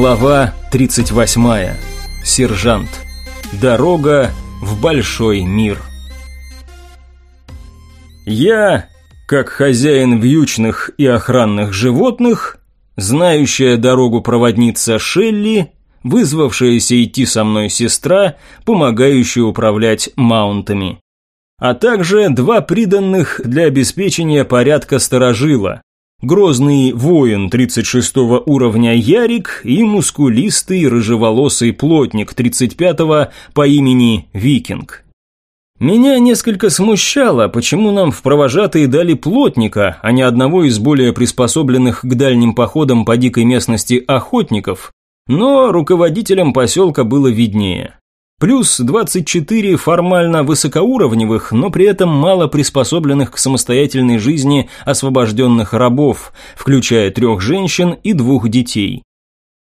Глава 38. Сержант. Дорога в большой мир. Я, как хозяин вьючных и охранных животных, знающая дорогу проводница Шелли, вызвавшаяся идти со мной сестра, помогающая управлять маунтами. А также два приданных для обеспечения порядка сторожила, Грозный воин 36 уровня Ярик и мускулистый рыжеволосый плотник 35 по имени Викинг. Меня несколько смущало, почему нам в провожатые дали плотника, а не одного из более приспособленных к дальним походам по дикой местности охотников, но руководителям поселка было виднее. Плюс 24 формально высокоуровневых, но при этом мало приспособленных к самостоятельной жизни освобожденных рабов, включая трех женщин и двух детей.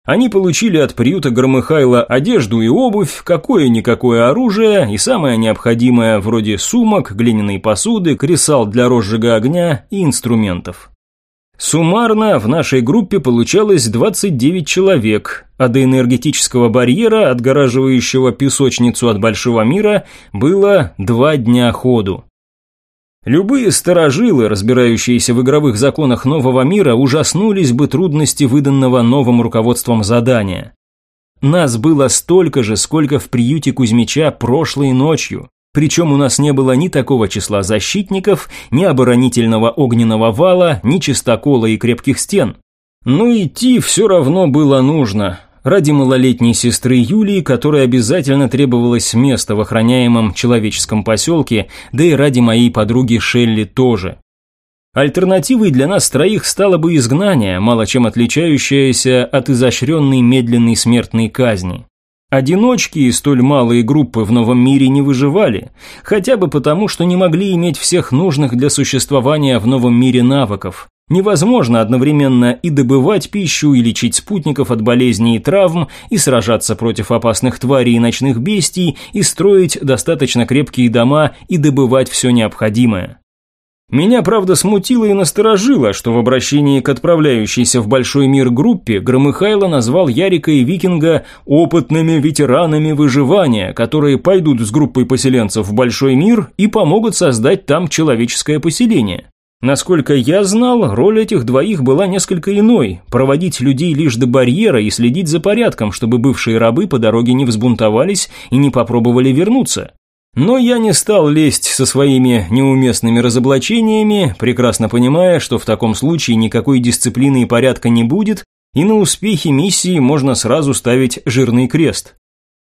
Они получили от приюта Громыхайла одежду и обувь, какое-никакое оружие и самое необходимое вроде сумок, глиняной посуды, кресал для розжига огня и инструментов. Суммарно в нашей группе получалось 29 человек, а до энергетического барьера, отгораживающего песочницу от большого мира, было два дня ходу. Любые старожилы, разбирающиеся в игровых законах нового мира, ужаснулись бы трудности выданного новым руководством задания. Нас было столько же, сколько в приюте Кузьмича прошлой ночью. Причем у нас не было ни такого числа защитников, ни оборонительного огненного вала, ни чистокола и крепких стен. Но идти все равно было нужно. Ради малолетней сестры Юлии, которой обязательно требовалось место в охраняемом человеческом поселке, да и ради моей подруги Шелли тоже. Альтернативой для нас троих стало бы изгнание, мало чем отличающееся от изощренной медленной смертной казни. Одиночки и столь малые группы в новом мире не выживали, хотя бы потому, что не могли иметь всех нужных для существования в новом мире навыков. Невозможно одновременно и добывать пищу, и лечить спутников от болезней и травм, и сражаться против опасных тварей и ночных бестий, и строить достаточно крепкие дома, и добывать все необходимое. Меня, правда, смутило и насторожило, что в обращении к отправляющейся в большой мир группе Громыхайло назвал Ярика и Викинга опытными ветеранами выживания, которые пойдут с группой поселенцев в большой мир и помогут создать там человеческое поселение. Насколько я знал, роль этих двоих была несколько иной – проводить людей лишь до барьера и следить за порядком, чтобы бывшие рабы по дороге не взбунтовались и не попробовали вернуться. Но я не стал лезть со своими неуместными разоблачениями, прекрасно понимая, что в таком случае никакой дисциплины и порядка не будет, и на успехе миссии можно сразу ставить жирный крест.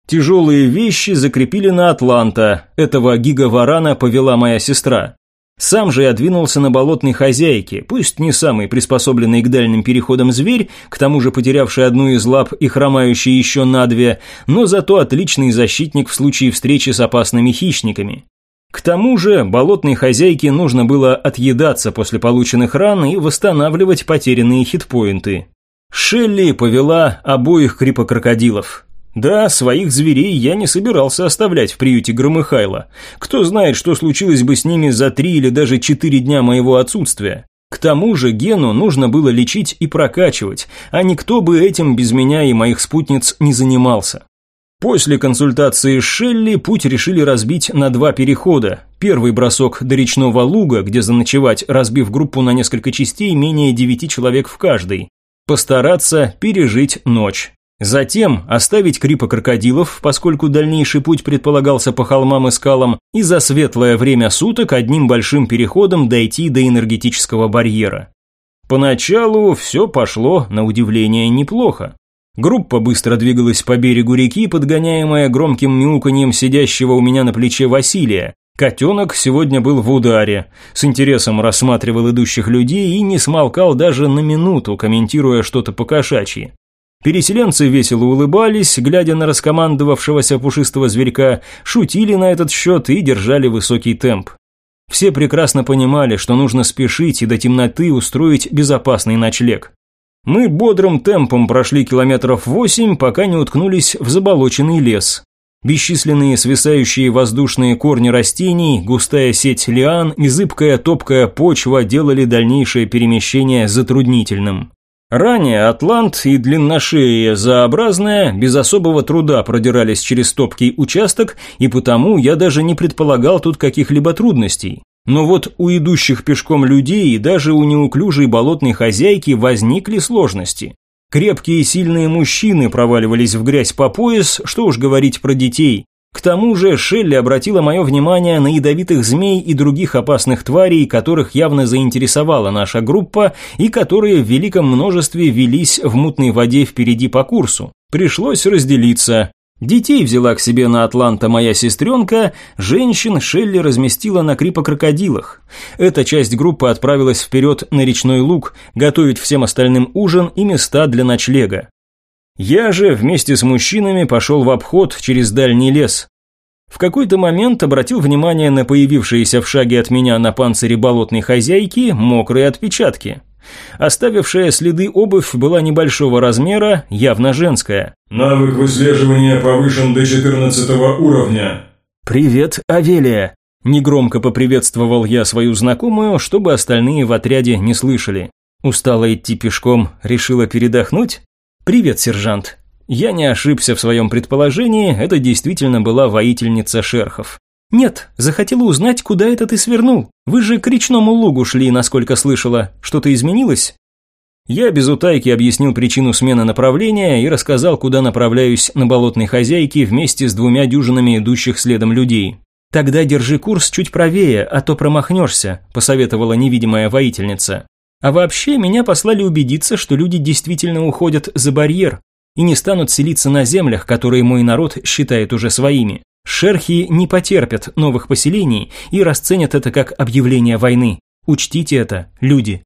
Тяжелые вещи закрепили на Атланта, этого гигаварана повела моя сестра. Сам же я двинулся на болотной хозяйке, пусть не самый приспособленный к дальним переходам зверь, к тому же потерявший одну из лап и хромающий еще на две, но зато отличный защитник в случае встречи с опасными хищниками. К тому же болотной хозяйке нужно было отъедаться после полученных ран и восстанавливать потерянные хитпоинты. Шелли повела обоих крипокрокодилов. Да, своих зверей я не собирался оставлять в приюте Громыхайла. Кто знает, что случилось бы с ними за три или даже четыре дня моего отсутствия. К тому же Гену нужно было лечить и прокачивать, а никто бы этим без меня и моих спутниц не занимался. После консультации с Шелли путь решили разбить на два перехода. Первый бросок до речного луга, где заночевать, разбив группу на несколько частей, менее девяти человек в каждой. Постараться пережить ночь. Затем оставить крипа крокодилов, поскольку дальнейший путь предполагался по холмам и скалам, и за светлое время суток одним большим переходом дойти до энергетического барьера. Поначалу все пошло, на удивление, неплохо. Группа быстро двигалась по берегу реки, подгоняемая громким мяуканьем сидящего у меня на плече Василия. Котенок сегодня был в ударе, с интересом рассматривал идущих людей и не смолкал даже на минуту, комментируя что-то по-кошачьи. Переселенцы весело улыбались, глядя на раскомандовавшегося пушистого зверька, шутили на этот счет и держали высокий темп. Все прекрасно понимали, что нужно спешить и до темноты устроить безопасный ночлег. Мы бодрым темпом прошли километров восемь, пока не уткнулись в заболоченный лес. Бесчисленные свисающие воздушные корни растений, густая сеть лиан и зыбкая топкая почва делали дальнейшее перемещение затруднительным. Ранее Атлант и длинношея заобразная без особого труда продирались через топкий участок, и потому я даже не предполагал тут каких-либо трудностей. Но вот у идущих пешком людей и даже у неуклюжей болотной хозяйки возникли сложности. Крепкие и сильные мужчины проваливались в грязь по пояс, что уж говорить про детей. К тому же Шелли обратила мое внимание на ядовитых змей и других опасных тварей, которых явно заинтересовала наша группа и которые в великом множестве велись в мутной воде впереди по курсу. Пришлось разделиться. Детей взяла к себе на Атланта моя сестренка, женщин Шелли разместила на крипокрокодилах. Эта часть группы отправилась вперед на речной луг, готовить всем остальным ужин и места для ночлега. Я же вместе с мужчинами пошел в обход через дальний лес. В какой-то момент обратил внимание на появившиеся в шаге от меня на панцире болотной хозяйки мокрые отпечатки. Оставившая следы обувь была небольшого размера, явно женская. «Навык выслеживания повышен до 14 уровня». «Привет, Авелия!» Негромко поприветствовал я свою знакомую, чтобы остальные в отряде не слышали. Устала идти пешком, решила передохнуть? «Привет, сержант». Я не ошибся в своем предположении, это действительно была воительница шерхов. «Нет, захотела узнать, куда это ты свернул. Вы же к речному лугу шли, насколько слышала. Что-то изменилось?» Я без утайки объяснил причину смены направления и рассказал, куда направляюсь на болотной хозяйке вместе с двумя дюжинами идущих следом людей. «Тогда держи курс чуть правее, а то промахнешься», – посоветовала невидимая воительница. А вообще, меня послали убедиться, что люди действительно уходят за барьер и не станут селиться на землях, которые мой народ считает уже своими. Шерхи не потерпят новых поселений и расценят это как объявление войны. Учтите это, люди.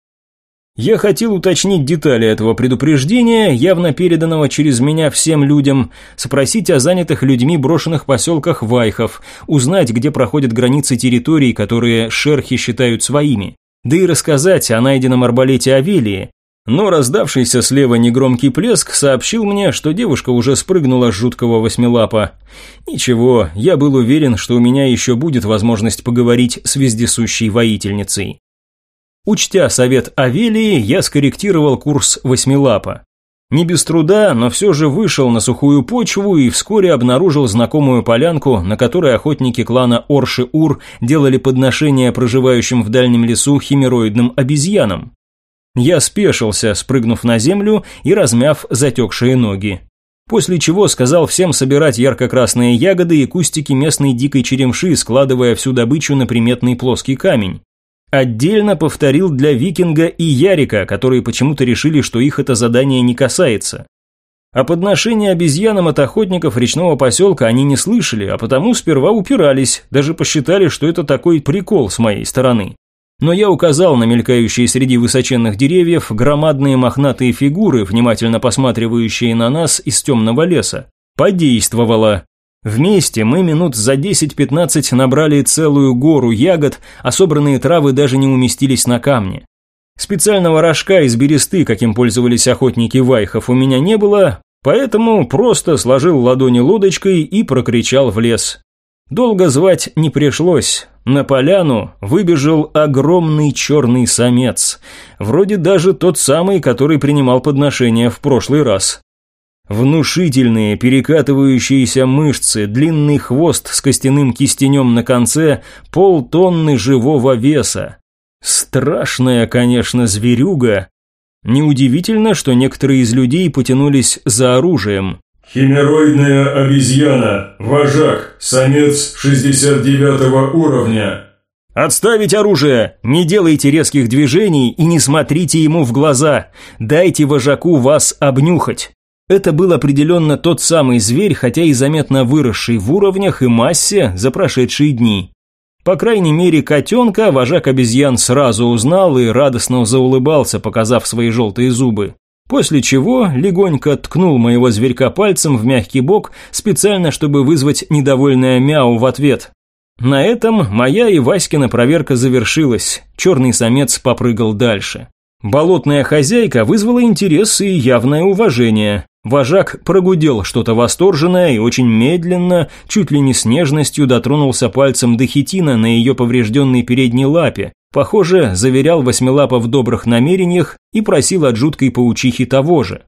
Я хотел уточнить детали этого предупреждения, явно переданного через меня всем людям, спросить о занятых людьми брошенных поселках Вайхов, узнать, где проходят границы территорий, которые шерхи считают своими да и рассказать о найденном арбалете Авелии. Но раздавшийся слева негромкий плеск сообщил мне, что девушка уже спрыгнула с жуткого восьмилапа. Ничего, я был уверен, что у меня еще будет возможность поговорить с вездесущей воительницей. Учтя совет Авелии, я скорректировал курс восьмилапа. Не без труда, но все же вышел на сухую почву и вскоре обнаружил знакомую полянку, на которой охотники клана Орши-Ур делали подношения проживающим в дальнем лесу химероидным обезьянам. Я спешился, спрыгнув на землю и размяв затекшие ноги. После чего сказал всем собирать ярко-красные ягоды и кустики местной дикой черемши, складывая всю добычу на приметный плоский камень. Отдельно повторил для Викинга и Ярика, которые почему-то решили, что их это задание не касается. О подношении обезьянам от охотников речного поселка они не слышали, а потому сперва упирались, даже посчитали, что это такой прикол с моей стороны. Но я указал на мелькающие среди высоченных деревьев громадные мохнатые фигуры, внимательно посматривающие на нас из темного леса. Подействовало. Вместе мы минут за 10-15 набрали целую гору ягод, а собранные травы даже не уместились на камне. Специального рожка из бересты, каким пользовались охотники вайхов, у меня не было, поэтому просто сложил ладони лодочкой и прокричал в лес. Долго звать не пришлось. На поляну выбежал огромный черный самец. Вроде даже тот самый, который принимал подношение в прошлый раз. Внушительные перекатывающиеся мышцы, длинный хвост с костяным кистенем на конце, полтонны живого веса. Страшная, конечно, зверюга. Неудивительно, что некоторые из людей потянулись за оружием. Химероидная обезьяна, вожак, самец 69 уровня. «Отставить оружие! Не делайте резких движений и не смотрите ему в глаза! Дайте вожаку вас обнюхать!» Это был определенно тот самый зверь, хотя и заметно выросший в уровнях и массе за прошедшие дни. По крайней мере, котенка вожак обезьян сразу узнал и радостно заулыбался, показав свои желтые зубы. После чего легонько ткнул моего зверька пальцем в мягкий бок, специально чтобы вызвать недовольное мяу в ответ. На этом моя и Васькина проверка завершилась, черный самец попрыгал дальше. Болотная хозяйка вызвала интерес и явное уважение. Вожак прогудел что-то восторженное и очень медленно, чуть ли не с нежностью дотронулся пальцем до хитина на ее поврежденной передней лапе, Похоже, заверял Восьмилапа в добрых намерениях и просил от жуткой паучихи того же.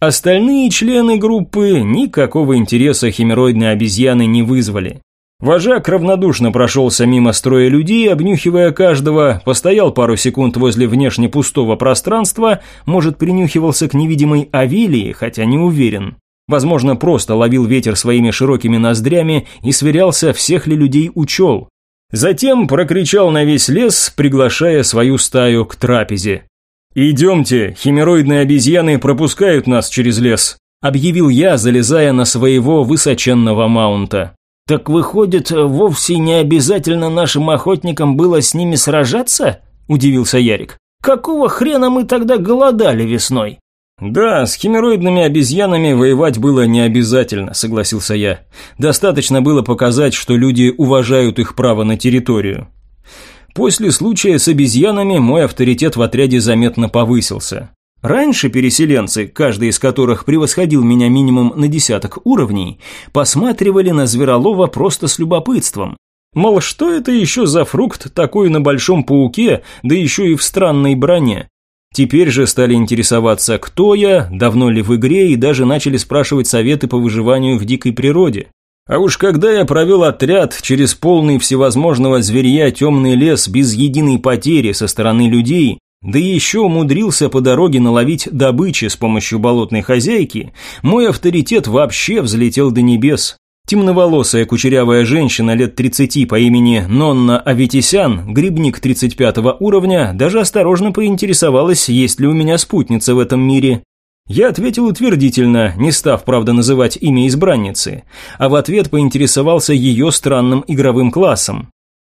Остальные члены группы никакого интереса химероидной обезьяны не вызвали. Вожак равнодушно прошелся мимо строя людей, обнюхивая каждого, постоял пару секунд возле внешне пустого пространства, может, принюхивался к невидимой Авелии, хотя не уверен. Возможно, просто ловил ветер своими широкими ноздрями и сверялся, всех ли людей учел. Затем прокричал на весь лес, приглашая свою стаю к трапезе. «Идемте, химероидные обезьяны пропускают нас через лес», – объявил я, залезая на своего высоченного маунта. «Так выходит, вовсе не обязательно нашим охотникам было с ними сражаться?» – удивился Ярик. «Какого хрена мы тогда голодали весной?» «Да, с химероидными обезьянами воевать было не обязательно», – согласился я. «Достаточно было показать, что люди уважают их право на территорию». После случая с обезьянами мой авторитет в отряде заметно повысился. Раньше переселенцы, каждый из которых превосходил меня минимум на десяток уровней, посматривали на Зверолова просто с любопытством. Мол, что это еще за фрукт такой на большом пауке, да еще и в странной броне? Теперь же стали интересоваться, кто я, давно ли в игре, и даже начали спрашивать советы по выживанию в дикой природе. А уж когда я провел отряд через полный всевозможного зверья темный лес без единой потери со стороны людей, да еще умудрился по дороге наловить добычи с помощью болотной хозяйки, мой авторитет вообще взлетел до небес. Темноволосая кучерявая женщина лет 30 по имени Нонна Аветисян, грибник 35 уровня, даже осторожно поинтересовалась, есть ли у меня спутница в этом мире. Я ответил утвердительно, не став, правда, называть имя избранницы, а в ответ поинтересовался ее странным игровым классом.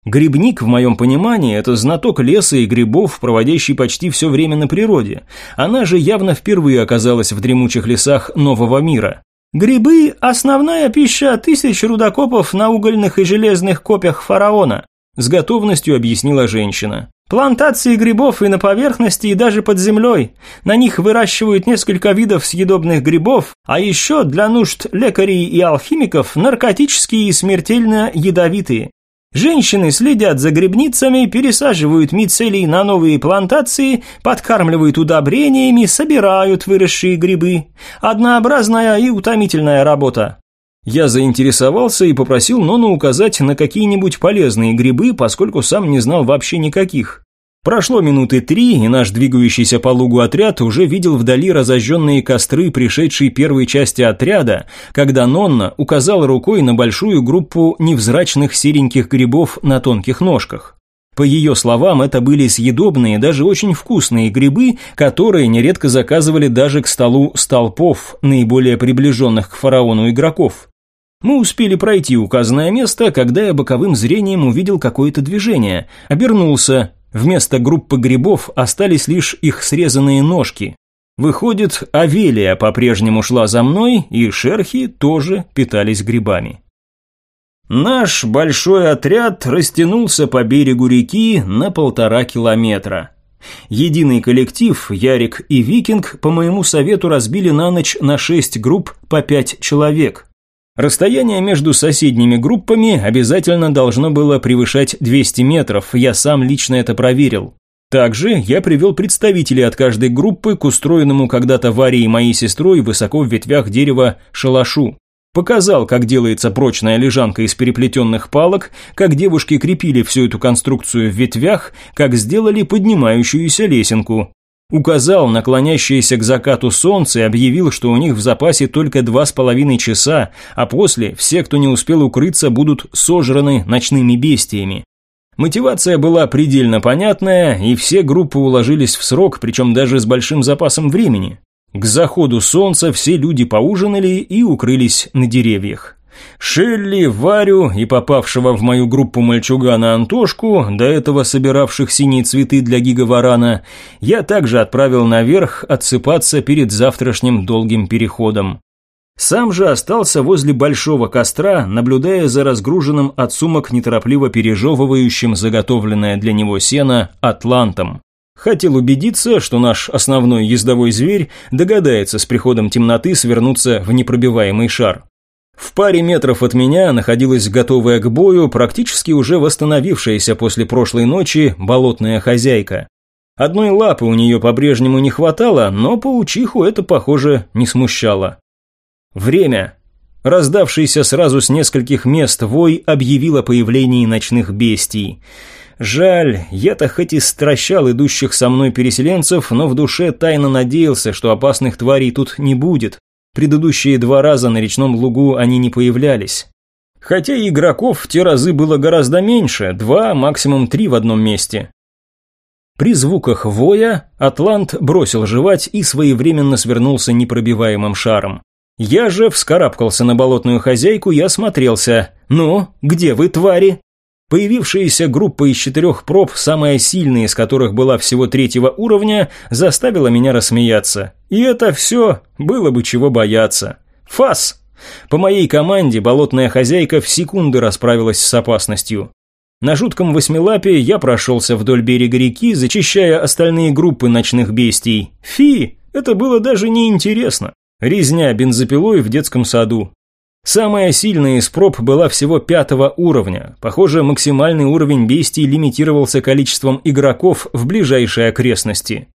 Грибник, в моем понимании, это знаток леса и грибов, проводящий почти все время на природе. Она же явно впервые оказалась в дремучих лесах нового мира. Грибы – основная пища тысяч рудокопов на угольных и железных копьях фараона, с готовностью объяснила женщина. Плантации грибов и на поверхности, и даже под землей. На них выращивают несколько видов съедобных грибов, а еще для нужд лекарей и алхимиков наркотические и смертельно ядовитые. Женщины следят за грибницами, пересаживают мицелий на новые плантации, подкармливают удобрениями, собирают выросшие грибы. Однообразная и утомительная работа. Я заинтересовался и попросил Нону указать на какие-нибудь полезные грибы, поскольку сам не знал вообще никаких. Прошло минуты три, и наш двигающийся по лугу отряд уже видел вдали разожженные костры пришедшей первой части отряда, когда Нонна указала рукой на большую группу невзрачных сереньких грибов на тонких ножках. По ее словам, это были съедобные, даже очень вкусные грибы, которые нередко заказывали даже к столу столпов, наиболее приближенных к фараону игроков. Мы успели пройти указанное место, когда я боковым зрением увидел какое-то движение. Обернулся. Вместо группы грибов остались лишь их срезанные ножки. Выходит, Авелия по-прежнему шла за мной, и шерхи тоже питались грибами. Наш большой отряд растянулся по берегу реки на полтора километра. Единый коллектив, Ярик и Викинг, по моему совету разбили на ночь на шесть групп по пять человек. Расстояние между соседними группами обязательно должно было превышать 200 метров, я сам лично это проверил. Также я привел представителей от каждой группы к устроенному когда-то Варей и моей сестрой высоко в ветвях дерева шалашу. Показал, как делается прочная лежанка из переплетенных палок, как девушки крепили всю эту конструкцию в ветвях, как сделали поднимающуюся лесенку. Указал на клонящееся к закату солнце и объявил, что у них в запасе только два с половиной часа, а после все, кто не успел укрыться, будут сожраны ночными бестиями. Мотивация была предельно понятная, и все группы уложились в срок, причем даже с большим запасом времени. К заходу солнца все люди поужинали и укрылись на деревьях. Шелли, Варю и попавшего в мою группу мальчугана Антошку, до этого собиравших синие цветы для гигаварана, я также отправил наверх отсыпаться перед завтрашним долгим переходом. Сам же остался возле большого костра, наблюдая за разгруженным от сумок неторопливо пережевывающим заготовленное для него сено атлантом. Хотел убедиться, что наш основной ездовой зверь догадается с приходом темноты свернуться в непробиваемый шар. В паре метров от меня находилась готовая к бою, практически уже восстановившаяся после прошлой ночи болотная хозяйка. Одной лапы у нее по-прежнему не хватало, но паучиху это, похоже, не смущало. Время. Раздавшийся сразу с нескольких мест вой объявил о появлении ночных бестий. Жаль, я-то хоть и стращал идущих со мной переселенцев, но в душе тайно надеялся, что опасных тварей тут не будет. Предыдущие два раза на речном лугу они не появлялись. Хотя игроков в те разы было гораздо меньше, два, максимум три в одном месте. При звуках воя Атлант бросил жевать и своевременно свернулся непробиваемым шаром. Я же вскарабкался на болотную хозяйку и осмотрелся. «Ну, где вы, твари?» Появившаяся группа из четырех проб, самая сильная из которых была всего третьего уровня, заставила меня рассмеяться. И это все, было бы чего бояться. Фас! По моей команде болотная хозяйка в секунды расправилась с опасностью. На жутком восьмилапе я прошелся вдоль берега реки, зачищая остальные группы ночных бестий. Фи, это было даже неинтересно. Резня бензопилой в детском саду. Самая сильная из проб была всего пятого уровня. Похоже, максимальный уровень бестий лимитировался количеством игроков в ближайшей окрестности.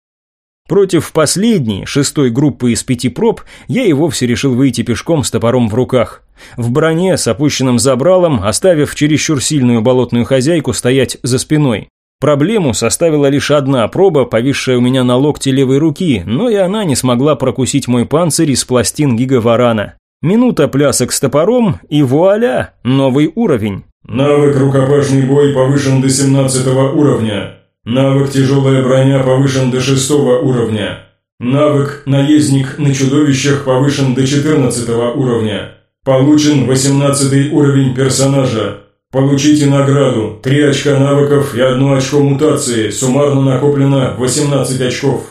Против последней, шестой группы из пяти проб, я и вовсе решил выйти пешком с топором в руках. В броне с опущенным забралом, оставив чересчур сильную болотную хозяйку стоять за спиной. Проблему составила лишь одна проба, повисшая у меня на локте левой руки, но и она не смогла прокусить мой панцирь из пластин гигаварана. Минута плясок с топором, и вуаля, новый уровень. Навык рукопашный бой повышен до 17 уровня. Навык тяжелая броня повышен до 6 уровня. Навык наездник на чудовищах повышен до 14 уровня. Получен 18 уровень персонажа. Получите награду. 3 очка навыков и 1 очко мутации. Суммарно накоплено 18 очков.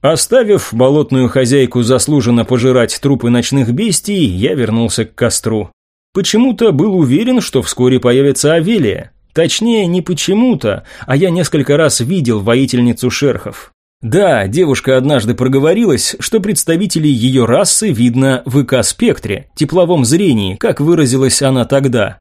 Оставив болотную хозяйку заслуженно пожирать трупы ночных бестий, я вернулся к костру. Почему-то был уверен, что вскоре появится Авелия. Точнее, не почему-то, а я несколько раз видел воительницу шерхов. Да, девушка однажды проговорилась, что представителей ее расы видно в ИК-спектре, тепловом зрении, как выразилась она тогда.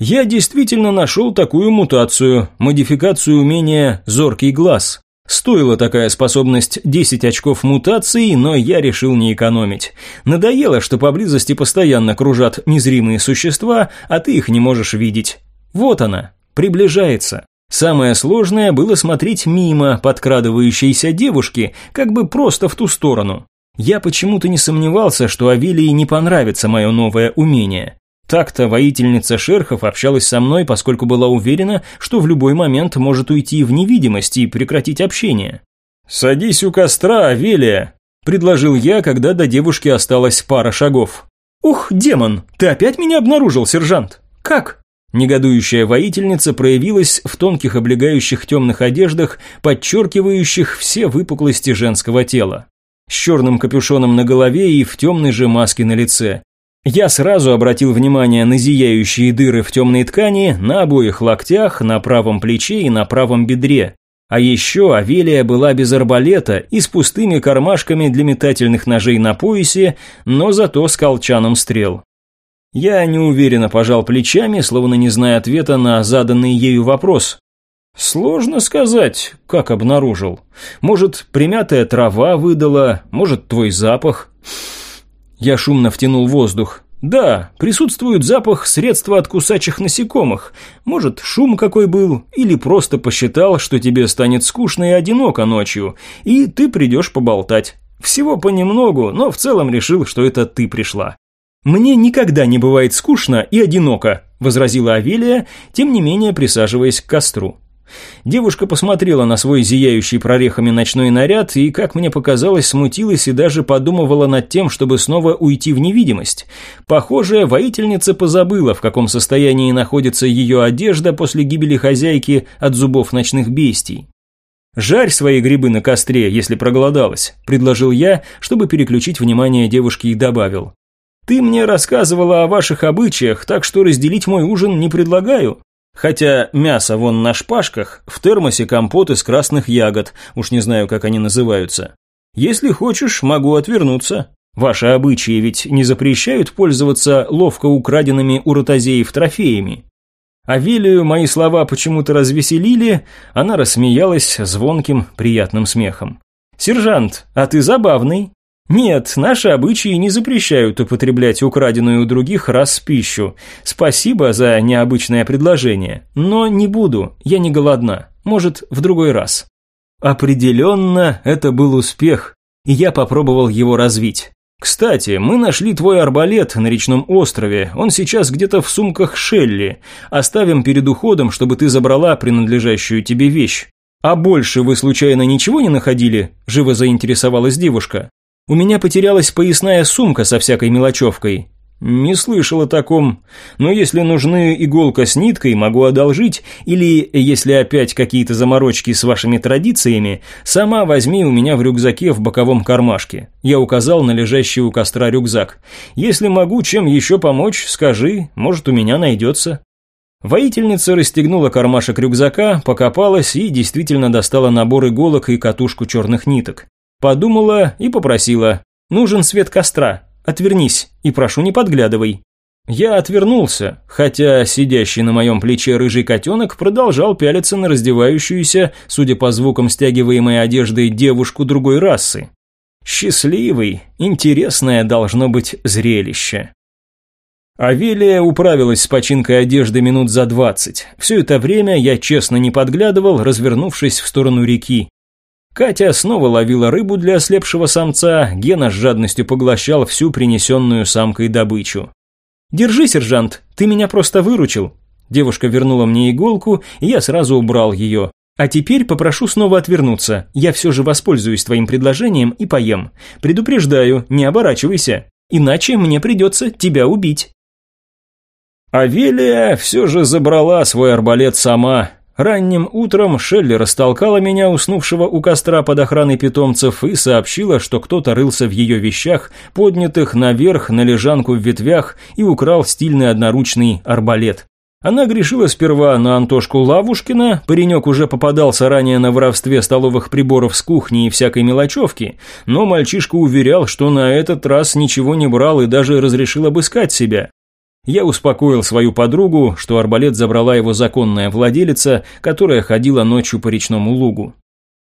Я действительно нашел такую мутацию, модификацию умения «зоркий глаз». Стоила такая способность 10 очков мутации, но я решил не экономить. Надоело, что поблизости постоянно кружат незримые существа, а ты их не можешь видеть. Вот она, приближается. Самое сложное было смотреть мимо подкрадывающейся девушки, как бы просто в ту сторону. Я почему-то не сомневался, что Авелии не понравится мое новое умение. Так-то воительница шерхов общалась со мной, поскольку была уверена, что в любой момент может уйти в невидимость и прекратить общение. «Садись у костра, Авелия», – предложил я, когда до девушки осталась пара шагов. «Ух, демон, ты опять меня обнаружил, сержант? Как?» Негодующая воительница проявилась в тонких облегающих темных одеждах, подчеркивающих все выпуклости женского тела. С черным капюшоном на голове и в темной же маске на лице. Я сразу обратил внимание на зияющие дыры в темной ткани на обоих локтях, на правом плече и на правом бедре. А еще Авелия была без арбалета и с пустыми кармашками для метательных ножей на поясе, но зато с колчаном стрел. Я неуверенно пожал плечами, словно не зная ответа на заданный ею вопрос. Сложно сказать, как обнаружил. Может, примятая трава выдала, может, твой запах. Я шумно втянул воздух. Да, присутствует запах средства от кусачих насекомых. Может, шум какой был, или просто посчитал, что тебе станет скучно и одиноко ночью, и ты придешь поболтать. Всего понемногу, но в целом решил, что это ты пришла. «Мне никогда не бывает скучно и одиноко», – возразила Авелия, тем не менее присаживаясь к костру. Девушка посмотрела на свой зияющий прорехами ночной наряд и, как мне показалось, смутилась и даже подумывала над тем, чтобы снова уйти в невидимость. Похоже, воительница позабыла, в каком состоянии находится ее одежда после гибели хозяйки от зубов ночных бестий. «Жарь свои грибы на костре, если проголодалась», – предложил я, чтобы переключить внимание девушки и добавил. «Ты мне рассказывала о ваших обычаях, так что разделить мой ужин не предлагаю. Хотя мясо вон на шпажках, в термосе компот из красных ягод, уж не знаю, как они называются. Если хочешь, могу отвернуться. Ваши обычаи ведь не запрещают пользоваться ловко украденными у ротозеев трофеями. Авелию мои слова почему-то развеселили, она рассмеялась звонким, приятным смехом. «Сержант, а ты забавный. Нет, наши обычаи не запрещают употреблять украденную у других раз пищу. Спасибо за необычное предложение. Но не буду, я не голодна. Может, в другой раз». Определенно, это был успех, и я попробовал его развить. «Кстати, мы нашли твой арбалет на речном острове, он сейчас где-то в сумках Шелли. Оставим перед уходом, чтобы ты забрала принадлежащую тебе вещь. А больше вы случайно ничего не находили?» – живо заинтересовалась девушка. «У меня потерялась поясная сумка со всякой мелочевкой. «Не слышал о таком. Но если нужны иголка с ниткой, могу одолжить, или, если опять какие-то заморочки с вашими традициями, сама возьми у меня в рюкзаке в боковом кармашке». Я указал на лежащий у костра рюкзак. «Если могу чем еще помочь, скажи, может, у меня найдется». Воительница расстегнула кармашек рюкзака, покопалась и действительно достала набор иголок и катушку черных ниток. Подумала и попросила «Нужен свет костра, Отвернись и прошу не подглядывай». Я отвернулся, хотя сидящий на моем плече рыжий котенок продолжал пялиться на раздевающуюся, судя по звукам стягиваемой одежды, девушку другой расы. Счастливый, интересное должно быть зрелище. Авелия управилась с починкой одежды минут за двадцать. Все это время я честно не подглядывал, развернувшись в сторону реки. Катя снова ловила рыбу для ослепшего самца, Гена с жадностью поглощал всю принесенную самкой добычу. «Держи, сержант, ты меня просто выручил». Девушка вернула мне иголку, и я сразу убрал ее. «А теперь попрошу снова отвернуться. Я все же воспользуюсь твоим предложением и поем. Предупреждаю, не оборачивайся, иначе мне придется тебя убить». Авелия все же забрала свой арбалет сама, Ранним утром Шелли растолкала меня, уснувшего у костра под охраной питомцев, и сообщила, что кто-то рылся в ее вещах, поднятых наверх на лежанку в ветвях, и украл стильный одноручный арбалет. Она грешила сперва на Антошку Лавушкина, паренек уже попадался ранее на воровстве столовых приборов с кухни и всякой мелочевки, но мальчишка уверял, что на этот раз ничего не брал и даже разрешил обыскать себя. Я успокоил свою подругу, что арбалет забрала его законная владелица, которая ходила ночью по речному лугу.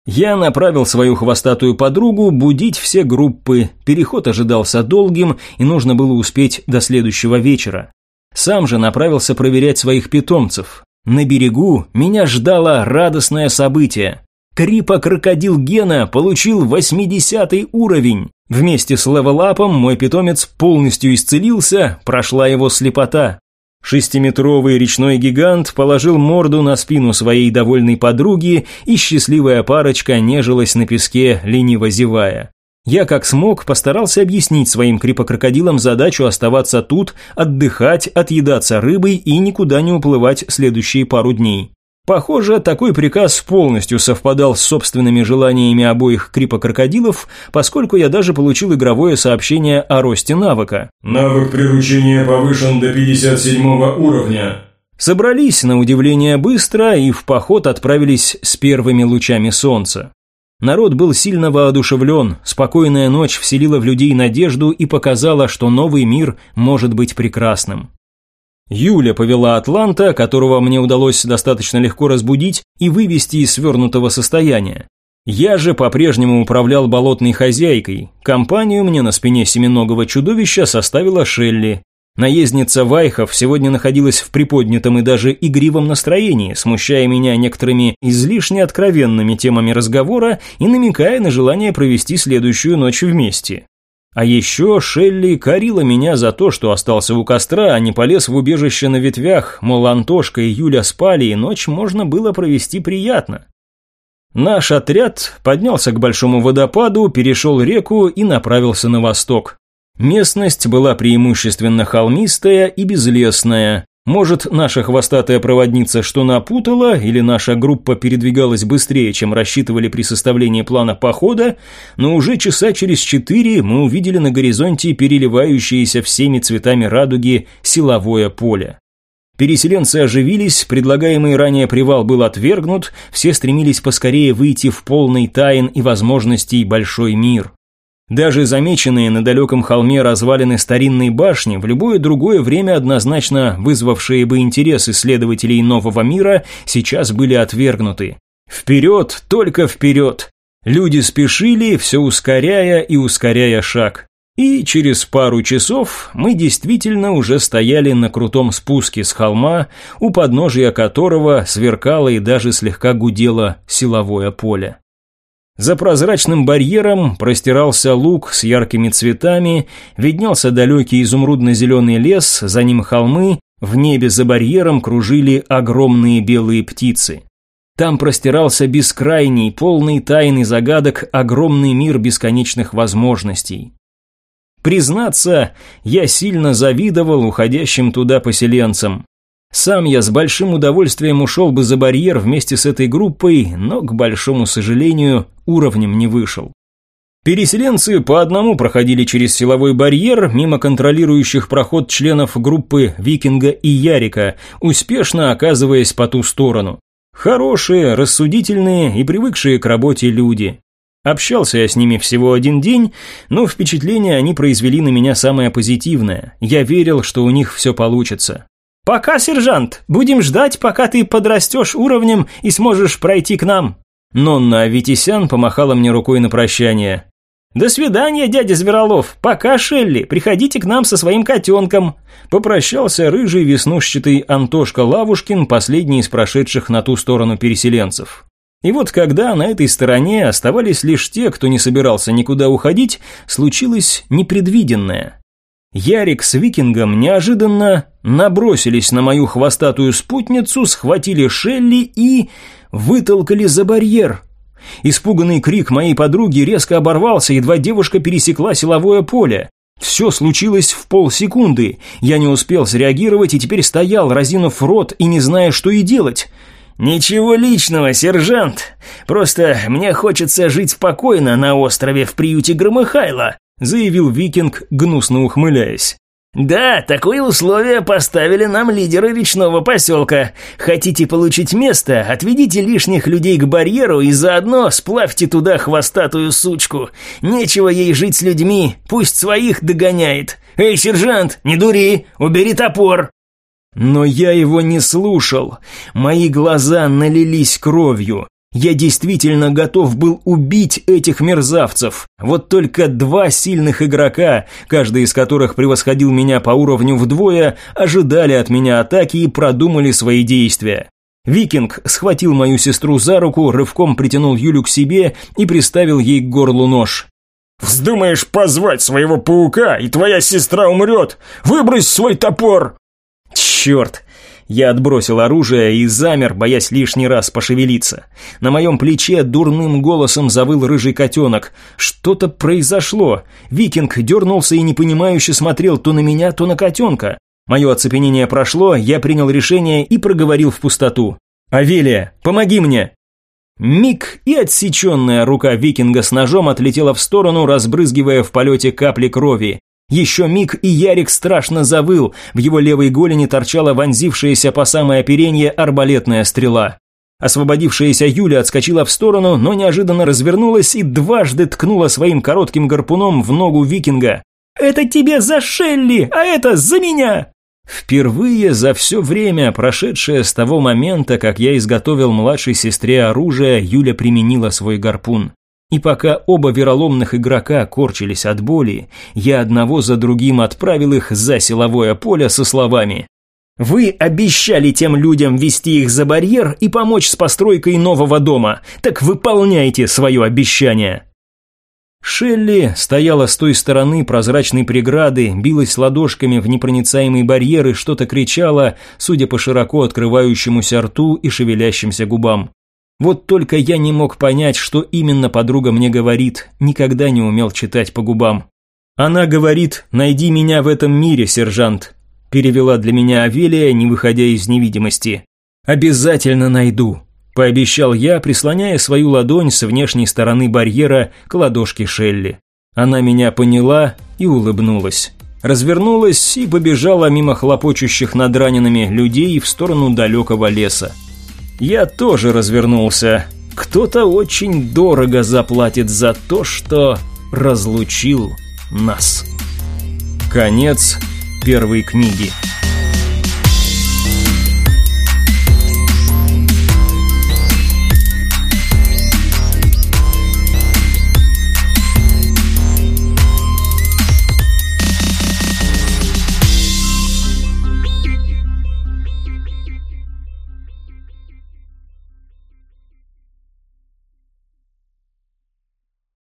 Я направил свою хвостатую подругу будить все группы, переход ожидался долгим и нужно было успеть до следующего вечера. Сам же направился проверять своих питомцев. На берегу меня ждало радостное событие. Крипа-крокодил Гена получил 80 уровень. Вместе с левелапом мой питомец полностью исцелился, прошла его слепота. Шестиметровый речной гигант положил морду на спину своей довольной подруги, и счастливая парочка нежилась на песке, лениво зевая. Я как смог постарался объяснить своим крипокрокодилам задачу оставаться тут, отдыхать, отъедаться рыбой и никуда не уплывать следующие пару дней. Похоже, такой приказ полностью совпадал с собственными желаниями обоих крипокрокодилов, поскольку я даже получил игровое сообщение о росте навыка. Навык приручения повышен до 57 уровня. Собрались, на удивление, быстро и в поход отправились с первыми лучами солнца. Народ был сильно воодушевлен, спокойная ночь вселила в людей надежду и показала, что новый мир может быть прекрасным. Юля повела Атланта, которого мне удалось достаточно легко разбудить и вывести из свернутого состояния. Я же по-прежнему управлял болотной хозяйкой. Компанию мне на спине семиногого чудовища составила Шелли. Наездница Вайхов сегодня находилась в приподнятом и даже игривом настроении, смущая меня некоторыми излишне откровенными темами разговора и намекая на желание провести следующую ночь вместе. А еще Шелли корила меня за то, что остался у костра, а не полез в убежище на ветвях, мол, Антошка и Юля спали, и ночь можно было провести приятно. Наш отряд поднялся к большому водопаду, перешел реку и направился на восток. Местность была преимущественно холмистая и безлесная, может, наша хвостатая проводница что напутала, или наша группа передвигалась быстрее, чем рассчитывали при составлении плана похода, но уже часа через четыре мы увидели на горизонте переливающееся всеми цветами радуги силовое поле. Переселенцы оживились, предлагаемый ранее привал был отвергнут, все стремились поскорее выйти в полный тайн и возможностей большой мир. Даже замеченные на далеком холме развалины старинной башни, в любое другое время однозначно вызвавшие бы интерес исследователей нового мира, сейчас были отвергнуты. Вперед, только вперед! Люди спешили, все ускоряя и ускоряя шаг. И через пару часов мы действительно уже стояли на крутом спуске с холма, у подножия которого сверкало и даже слегка гудело силовое поле. За прозрачным барьером простирался луг с яркими цветами, виднелся далекий изумрудно-зеленый лес, за ним холмы, в небе за барьером кружили огромные белые птицы. Там простирался бескрайний, полный тайн и загадок огромный мир бесконечных возможностей. Признаться, я сильно завидовал уходящим туда поселенцам. Сам я с большим удовольствием ушел бы за барьер вместе с этой группой, но, к большому сожалению, уровнем не вышел. Переселенцы по одному проходили через силовой барьер мимо контролирующих проход членов группы Викинга и Ярика, успешно оказываясь по ту сторону. Хорошие, рассудительные и привыкшие к работе люди. Общался я с ними всего один день, но впечатление они произвели на меня самое позитивное. Я верил, что у них все получится. «Пока, сержант, будем ждать, пока ты подрастешь уровнем и сможешь пройти к нам». Нонна Аветисян помахала мне рукой на прощание. «До свидания, дядя Зверолов. Пока, Шелли, приходите к нам со своим котенком». Попрощался рыжий веснушчатый Антошка Лавушкин, последний из прошедших на ту сторону переселенцев. И вот когда на этой стороне оставались лишь те, кто не собирался никуда уходить, случилось непредвиденное. Ярик с Викингом неожиданно набросились на мою хвостатую спутницу, схватили Шелли и вытолкали за барьер. Испуганный крик моей подруги резко оборвался, едва девушка пересекла силовое поле. Все случилось в полсекунды. Я не успел среагировать и теперь стоял, разинув рот и не зная, что и делать. «Ничего личного, сержант. Просто мне хочется жить спокойно на острове в приюте Громыхайла», заявил викинг, гнусно ухмыляясь. «Да, такое условие поставили нам лидеры речного поселка. Хотите получить место, отведите лишних людей к барьеру и заодно сплавьте туда хвостатую сучку. Нечего ей жить с людьми, пусть своих догоняет. Эй, сержант, не дури, убери топор!» Но я его не слушал. Мои глаза налились кровью. Я действительно готов был убить этих мерзавцев. Вот только два сильных игрока, каждый из которых превосходил меня по уровню вдвое, ожидали от меня атаки и продумали свои действия. Викинг схватил мою сестру за руку, рывком притянул Юлю к себе и приставил ей к горлу нож. «Вздумаешь позвать своего паука, и твоя сестра умрет! Выбрось свой топор!» «Черт! Я отбросил оружие и замер, боясь лишний раз пошевелиться. На моем плече дурным голосом завыл рыжий котенок. Что-то произошло. Викинг дернулся и непонимающе смотрел то на меня, то на котенка. Мое оцепенение прошло, я принял решение и проговорил в пустоту. «Авелия, помоги мне!» Миг и отсеченная рука викинга с ножом отлетела в сторону, разбрызгивая в полете капли крови. Еще миг, и Ярик страшно завыл, в его левой голени торчала вонзившаяся по самое оперение арбалетная стрела. Освободившаяся Юля отскочила в сторону, но неожиданно развернулась и дважды ткнула своим коротким гарпуном в ногу викинга. «Это тебе за Шелли, а это за меня!» Впервые за все время, прошедшее с того момента, как я изготовил младшей сестре оружие, Юля применила свой гарпун. И пока оба вероломных игрока корчились от боли, я одного за другим отправил их за силовое поле со словами «Вы обещали тем людям вести их за барьер и помочь с постройкой нового дома, так выполняйте свое обещание!» Шелли стояла с той стороны прозрачной преграды, билась ладошками в непроницаемый барьер и что-то кричала, судя по широко открывающемуся рту и шевелящимся губам. Вот только я не мог понять, что именно подруга мне говорит, никогда не умел читать по губам. Она говорит «Найди меня в этом мире, сержант», перевела для меня Авелия, не выходя из невидимости. «Обязательно найду», – пообещал я, прислоняя свою ладонь с внешней стороны барьера к ладошке Шелли. Она меня поняла и улыбнулась. Развернулась и побежала мимо хлопочущих над ранеными людей в сторону далекого леса. Я тоже развернулся. Кто-то очень дорого заплатит за то, что разлучил нас. Конец первой книги.